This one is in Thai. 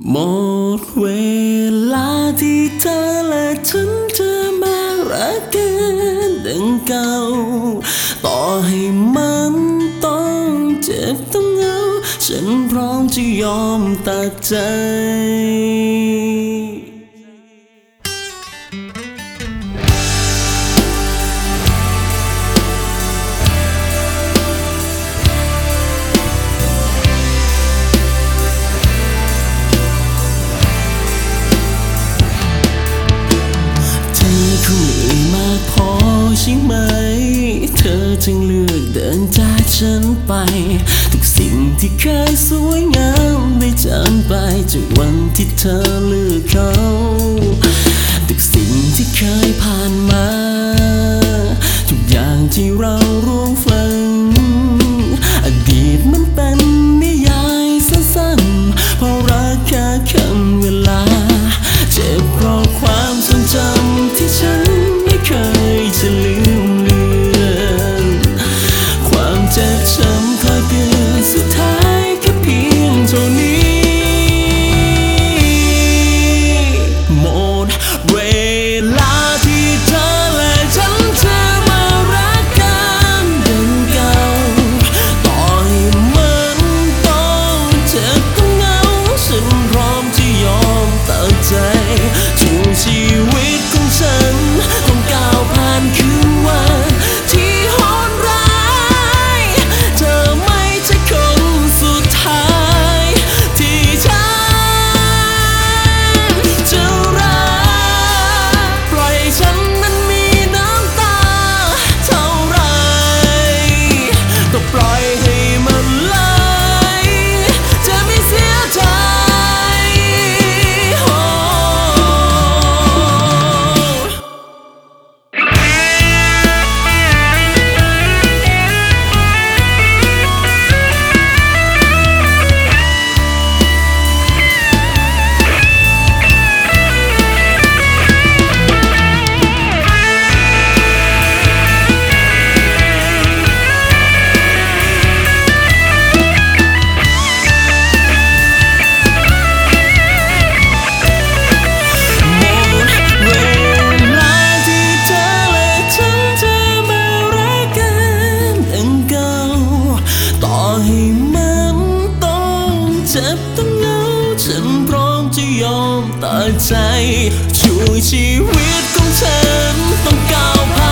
หมดเวลาที่เธอและฉันจะมารักกันดังเก่า ต่อให้มันต้องเจ็บต้องเหงา ฉันพร้อมจะยอมตัดใจ ใช่ไหม เธอจึงเลือกเดินจากฉันไป ทุกสิ่งที่เคยสวยงามได้จางไปจากวันที่เธอเลือกเขา ทุกสิ่งที่เคยผ่านมา ทุกอย่างที่เราร่วมฝันอดีตมันเป็นนิยายสั้นๆเพราะรักแค่คำ เจ็บต้องเหงาฉันพร้อมจะยอมตายใจ ช่วยชีวิตของฉันต้องก้าวผ่าน